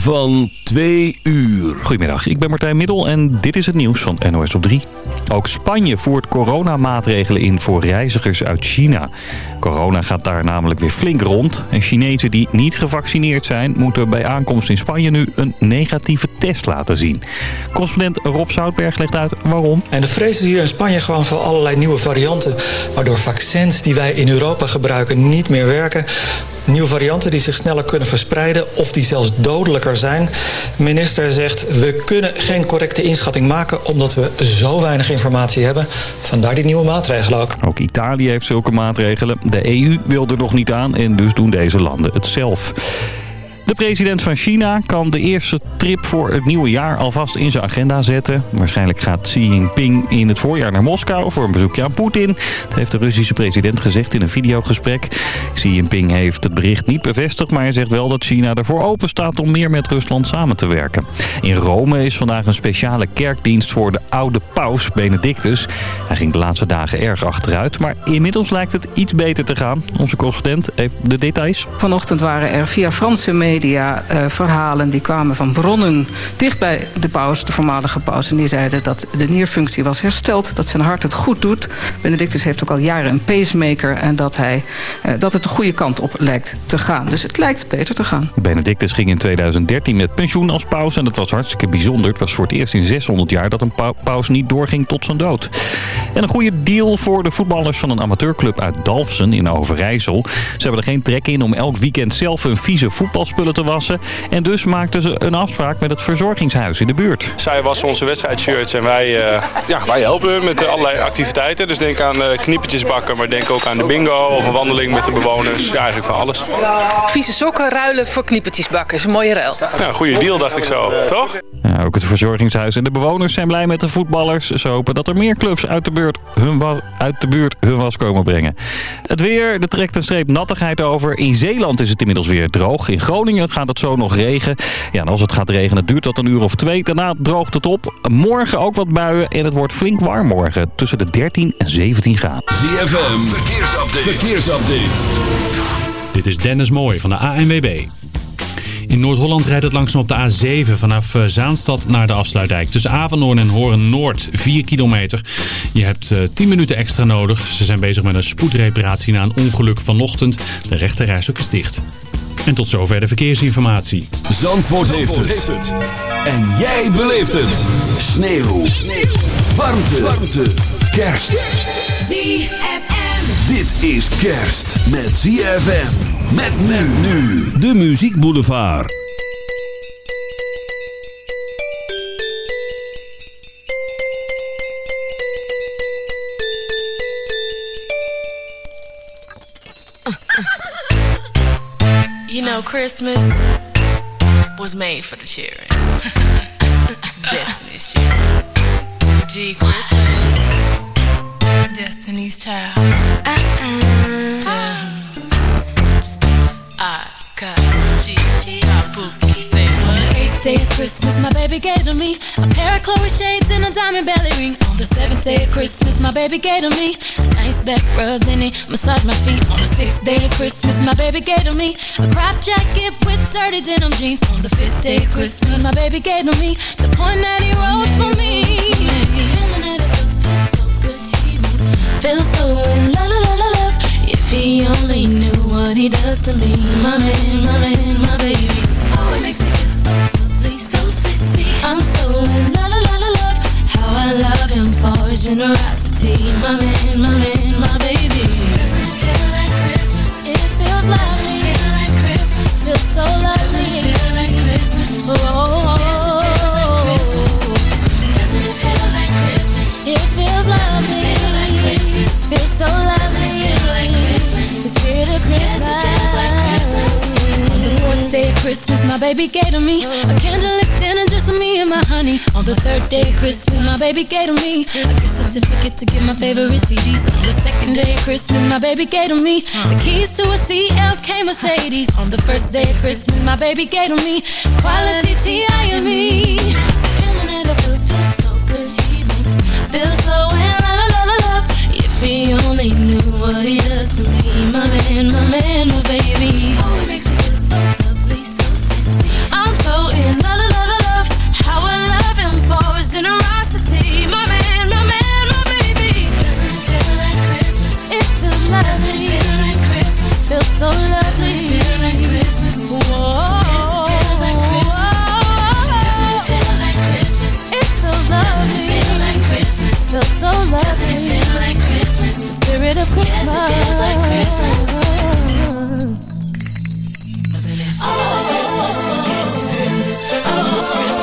van 2 uur. Goedemiddag, ik ben Martijn Middel en dit is het nieuws van NOS op 3. Ook Spanje voert coronamaatregelen in voor reizigers uit China. Corona gaat daar namelijk weer flink rond. En Chinezen die niet gevaccineerd zijn... moeten bij aankomst in Spanje nu een negatieve test laten zien. Correspondent Rob Zoutberg legt uit waarom. En de vrees is hier in Spanje gewoon voor allerlei nieuwe varianten... waardoor vaccins die wij in Europa gebruiken niet meer werken nieuwe varianten die zich sneller kunnen verspreiden of die zelfs dodelijker zijn. De minister zegt we kunnen geen correcte inschatting maken omdat we zo weinig informatie hebben. Vandaar die nieuwe maatregelen ook. Ook Italië heeft zulke maatregelen. De EU wil er nog niet aan en dus doen deze landen het zelf. De president van China kan de eerste trip voor het nieuwe jaar alvast in zijn agenda zetten. Waarschijnlijk gaat Xi Jinping in het voorjaar naar Moskou voor een bezoekje aan Poetin. Dat heeft de Russische president gezegd in een videogesprek. Xi Jinping heeft het bericht niet bevestigd, maar hij zegt wel dat China ervoor open staat om meer met Rusland samen te werken. In Rome is vandaag een speciale kerkdienst voor de oude paus Benedictus. Hij ging de laatste dagen erg achteruit, maar inmiddels lijkt het iets beter te gaan. Onze correspondent heeft de details. Vanochtend waren er via Franse media media verhalen die kwamen van bronnen dicht bij de paus, de voormalige paus. En die zeiden dat de nierfunctie was hersteld, dat zijn hart het goed doet. Benedictus heeft ook al jaren een pacemaker en dat, hij, uh, dat het de goede kant op lijkt te gaan. Dus het lijkt beter te gaan. Benedictus ging in 2013 met pensioen als paus en dat was hartstikke bijzonder. Het was voor het eerst in 600 jaar dat een paus niet doorging tot zijn dood. En een goede deal voor de voetballers van een amateurclub uit Dalfsen in Overijssel. Ze hebben er geen trek in om elk weekend zelf hun vieze voetbalspullen te wassen. En dus maakten ze een afspraak met het verzorgingshuis in de buurt. Zij wassen onze wedstrijdshirts en wij, uh, ja, wij helpen hun met allerlei activiteiten. Dus denk aan uh, kniepertjes bakken, maar denk ook aan de bingo of een wandeling met de bewoners. Ja, eigenlijk van alles. Vieze sokken ruilen voor kniepertjes bakken is een mooie ruil. Ja, goede deal dacht ik zo, toch? Ook het verzorgingshuis en de bewoners zijn blij met de voetballers. Ze hopen dat er meer clubs uit de, buurt hun, uit de buurt hun was komen brengen. Het weer, er trekt een streep nattigheid over. In Zeeland is het inmiddels weer droog. In Groningen gaat het zo nog regen. Ja, en als het gaat regenen duurt dat een uur of twee. Daarna droogt het op. Morgen ook wat buien en het wordt flink warm morgen. Tussen de 13 en 17 graden. ZFM, verkeersupdate. verkeersupdate. Dit is Dennis Mooij van de ANWB. In Noord-Holland rijdt het langzaam op de A7 vanaf Zaanstad naar de afsluitdijk. Tussen Avanhoorn en Horen-Noord, 4 kilometer. Je hebt 10 minuten extra nodig. Ze zijn bezig met een spoedreparatie na een ongeluk vanochtend. De rechterreis ook is dicht. En tot zover de verkeersinformatie. Zandvoort, heeft, het. En jij beleeft het. Sneeuw. Sneeuw. Warmte. Warmte. Kerst. ZFM. Dit is kerst met ZFM. Met men nu. De Muziek Boulevard. You know, Christmas was made for the children. Destiny's Child. G Christmas. Destiny's Child. Uh-uh. I Eighth day of Christmas, my baby gave to me a pair of Chloe shades and a diamond belly ring. On the seventh day of Christmas, my baby gave to me a nice back rub, then he massaged my feet. On the sixth day of Christmas, my baby gave to me a crop jacket with dirty denim jeans. On the fifth day of Christmas, my baby gave to me the point that he wrote for me. Feeling feels so good, he feel so. If he only knew what he does to me, my man, my man, my baby. Oh, it makes me feel so lovely, so sexy. I'm so in la la la la love. How I love him for his generosity, my man, my man, my baby. Doesn't it feel like Christmas? It feels lovely. Feel like Christmas. Feels so lovely. Doesn't it feel like Christmas? Oh, oh, oh. It feels lovely. Feels so lovely. Christmas. The spirit of Christmas. On the fourth day of Christmas, my baby gave to me a candlelit dinner just for me and my honey. On the third day of Christmas, my baby gave to me a gift certificate to get my favorite CDs. On the second day of Christmas, my baby gave to me the keys to a CLK Mercedes. On the first day of Christmas, my baby gave to me quality T.I.M.E. Feeling it, I feel feel so good. Me feel so in he only knew what he does to me My man, my man, my baby Oh, it makes me feel so lovely, so sexy I'm so in love, love, love, love How I love him for generosity My man, my man, my baby Doesn't it feel like Christmas? It feels lovely Doesn't it feel like Christmas? Feels so lovely Doesn't it feel like Christmas. It feels lovely. Doesn't it feel like Christmas? Feels so lovely spirit of Christmas. Yes, it feels like Christmas. Oh, Christmas, Christmas, Christmas, Christmas.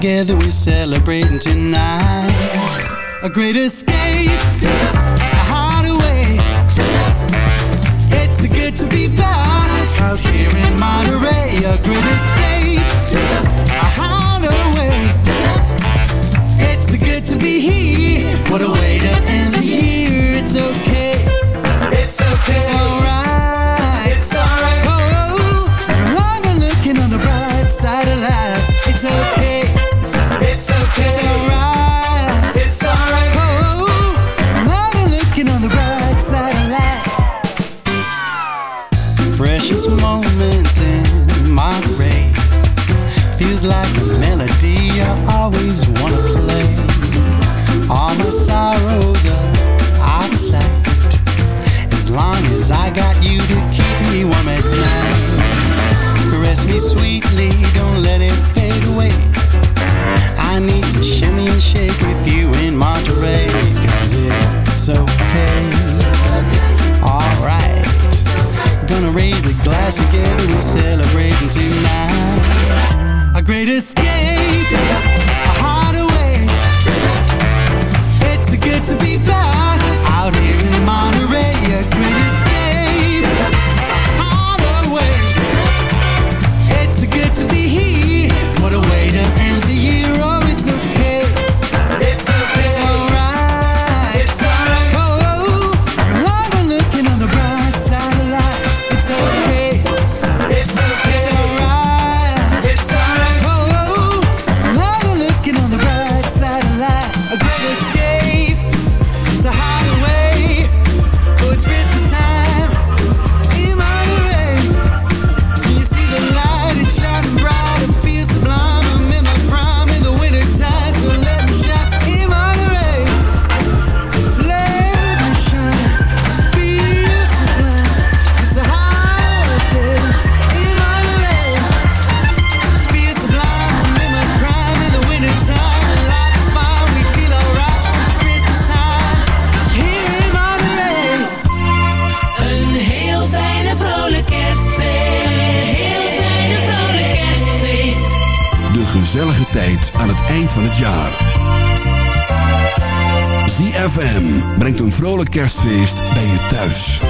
Together we're celebrating tonight. A great escape, a hideaway. It's good to be back out here in Monterey. A great escape, a hideaway. It's good to be here. What a way to end the year. It's okay. Kerstfeest bij je thuis.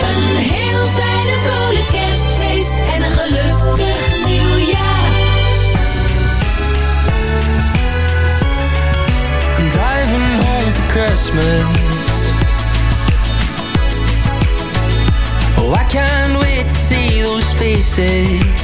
Een heel fijne vrolijk kerstfeest en een gelukkig nieuwjaar. I'm driving home for Christmas. Oh, I can't wait to see those faces.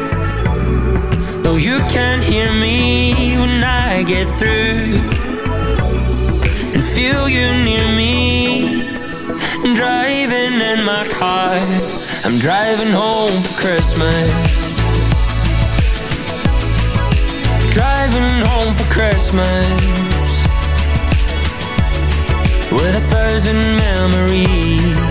Though you can't hear me when I get through and feel you near me. Driving in my car, I'm driving home for Christmas. Driving home for Christmas with a thousand memories.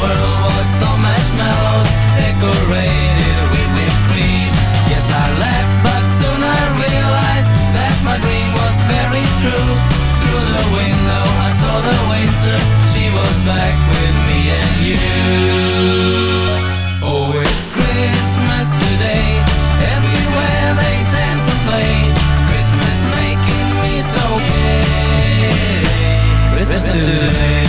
world was so decorated. Yes, I but soon I realized that my dream was very true. Through the window, I saw the. She was back with me and you. Oh, it's Christmas today. Everywhere they dance and play. Christmas making me so gay. Christmas today.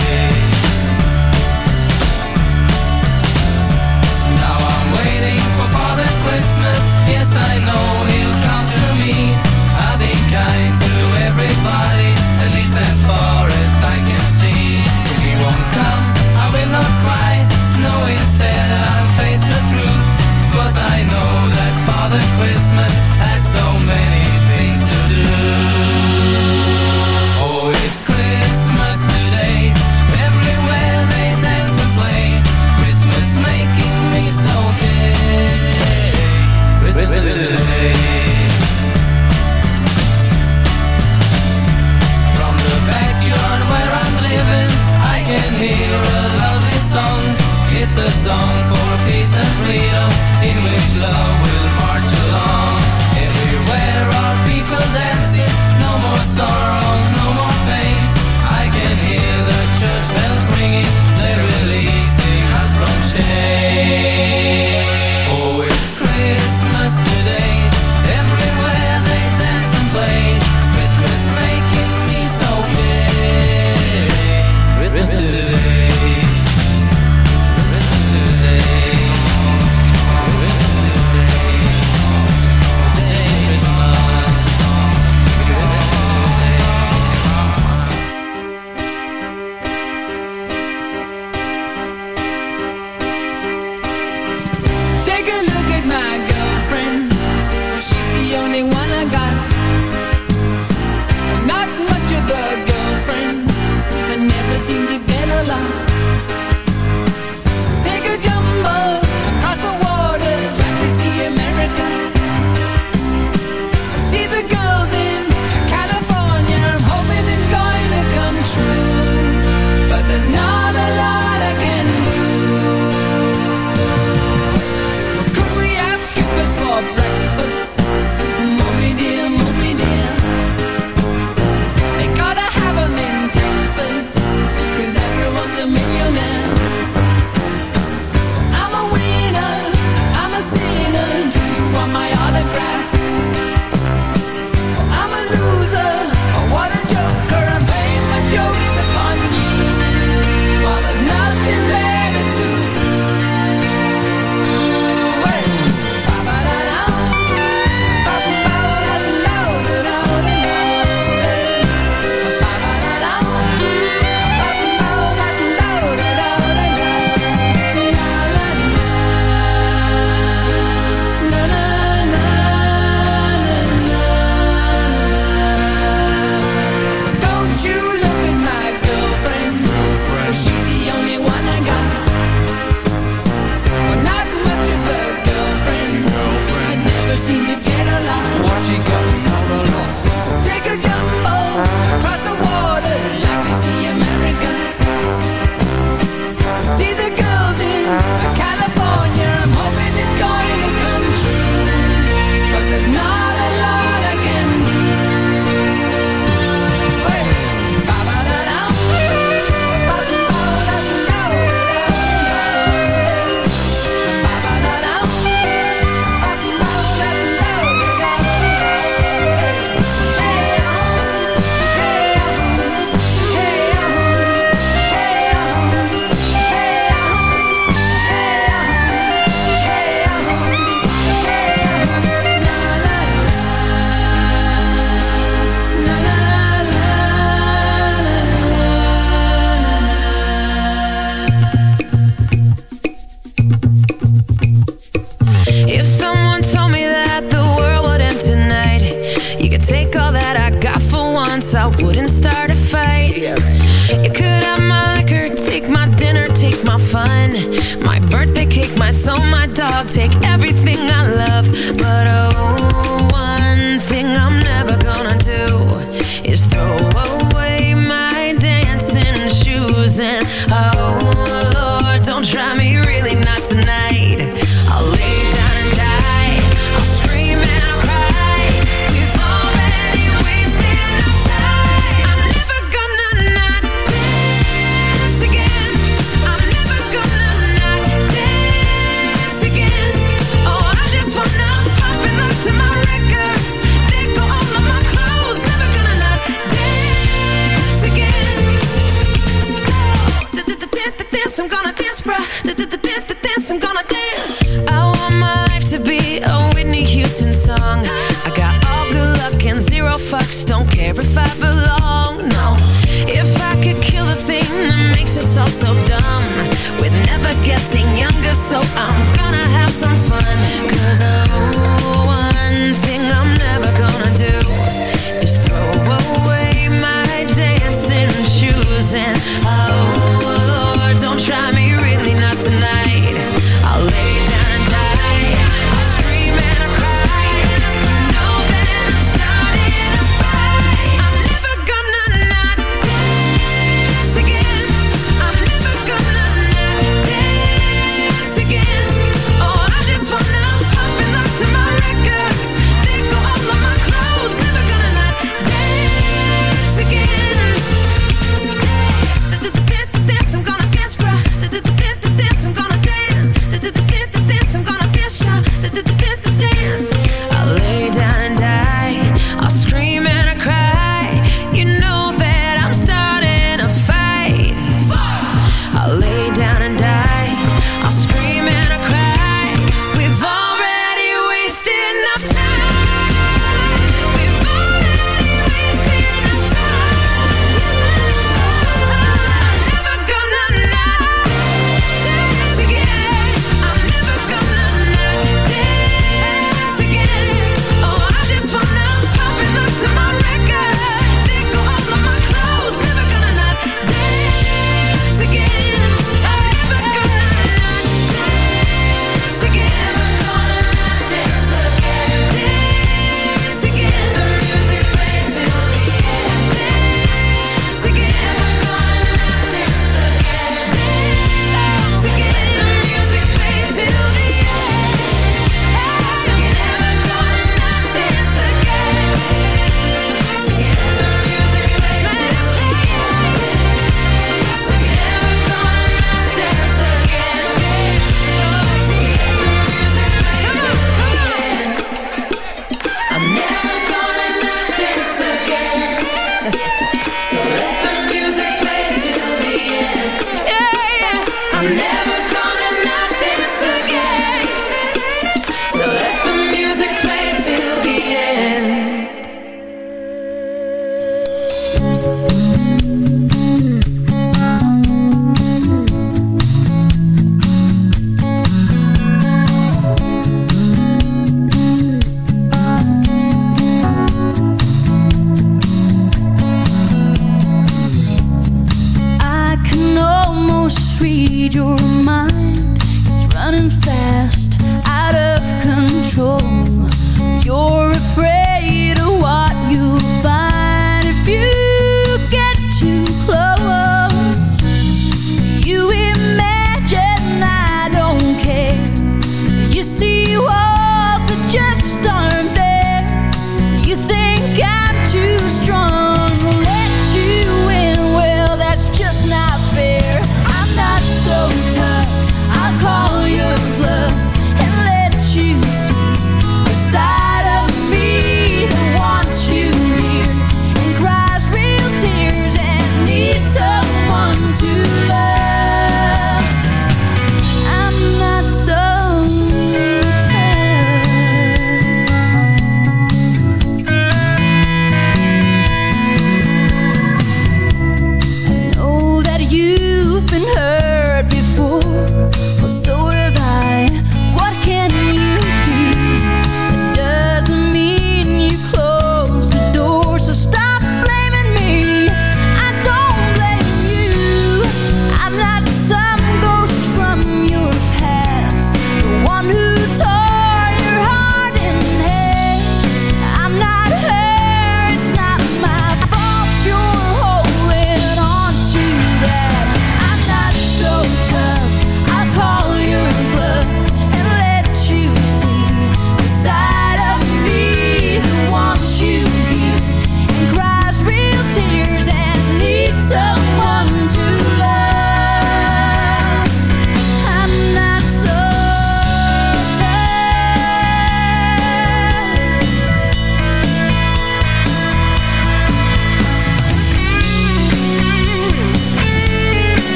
a song for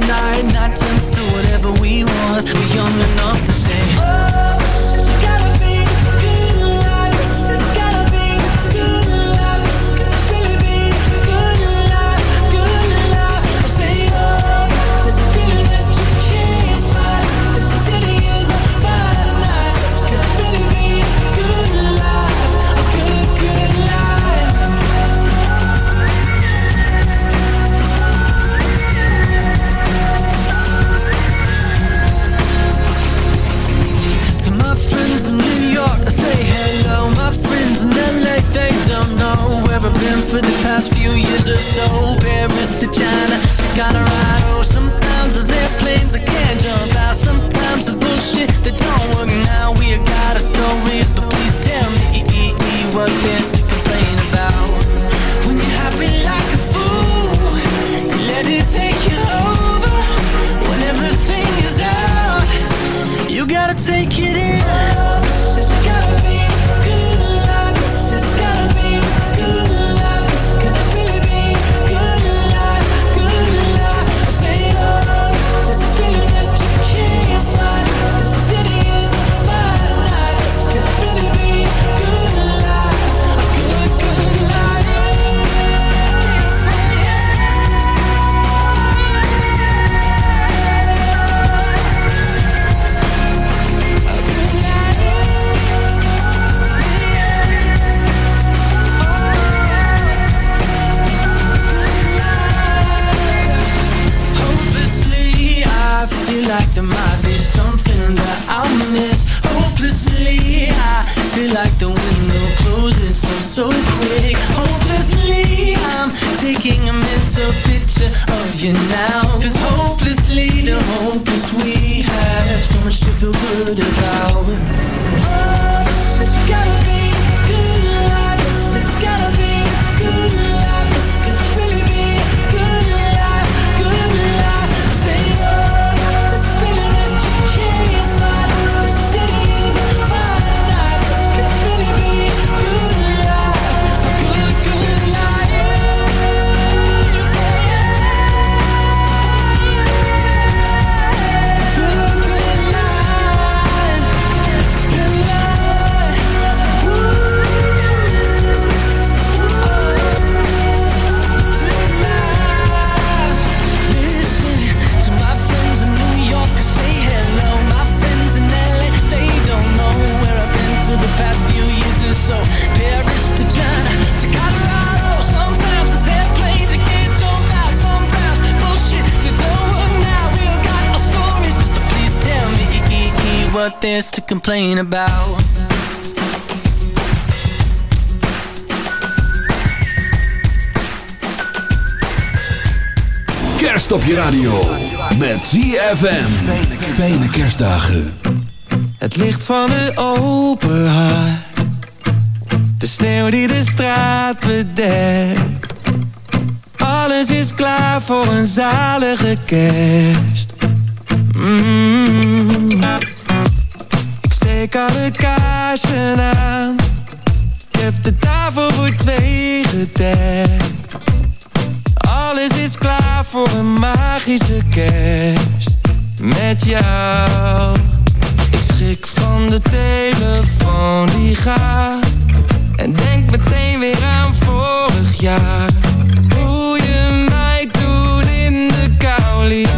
tonight. this oh so quick. Hopelessly, I'm taking a mental picture of you now. Cause hopelessly, the hopeless we have so much to feel good about. Oh, this has gotta be. there's to complain about. Kerst op je radio met ZFM Fijne kerstdagen. Het licht van de open hart. De sneeuw die de straat bedekt. Alles is klaar voor een zalige kerst. Mm. Ik had de kaarsen aan. Ik heb de tafel voor twee gedekt. Alles is klaar voor een magische kerst. Met jou. Ik schrik van de telefoon die gaat. En denk meteen weer aan vorig jaar. Hoe je mij toen in de kou liet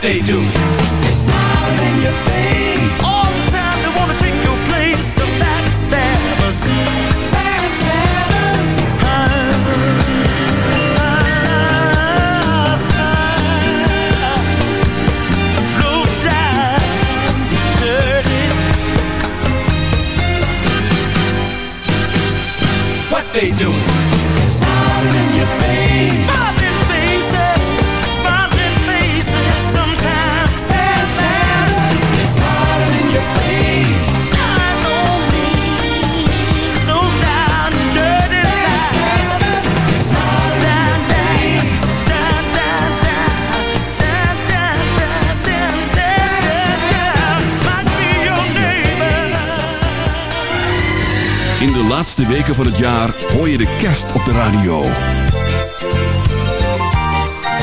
they do. It's not in your face. laatste weken van het jaar hoor je de kerst op de radio.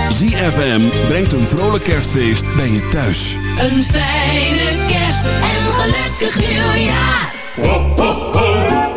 ZFM brengt een vrolijk kerstfeest bij je thuis. Een fijne kerst en gelukkig nieuwjaar. Ho, ho, ho.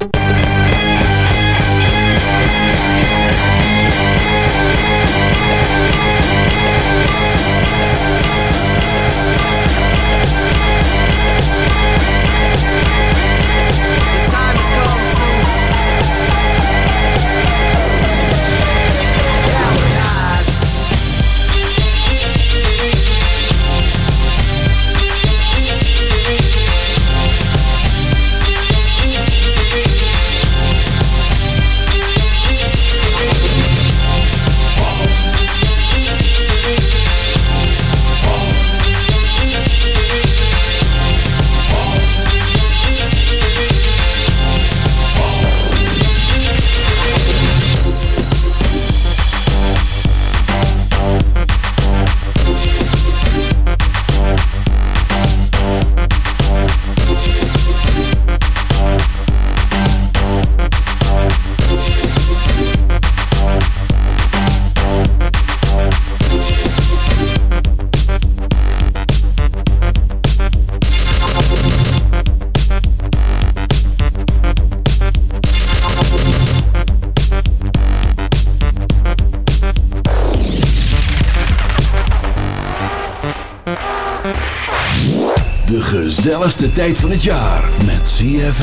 gezelligste tijd van het jaar met ZFM.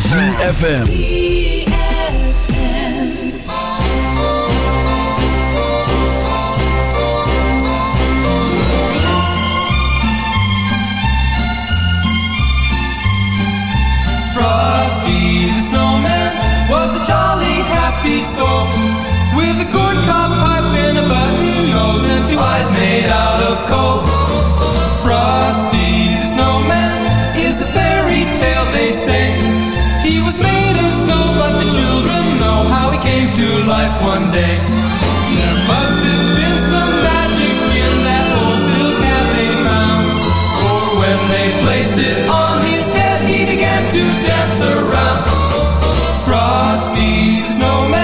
ZFM. Frosty the Snowman was a jolly happy soul With a good pipe and a button nose And two eyes made out of coal Frosty to life one day. There must have been some magic in that old silk hat they found. For when they placed it on his head, he began to dance around. Frosty snowman.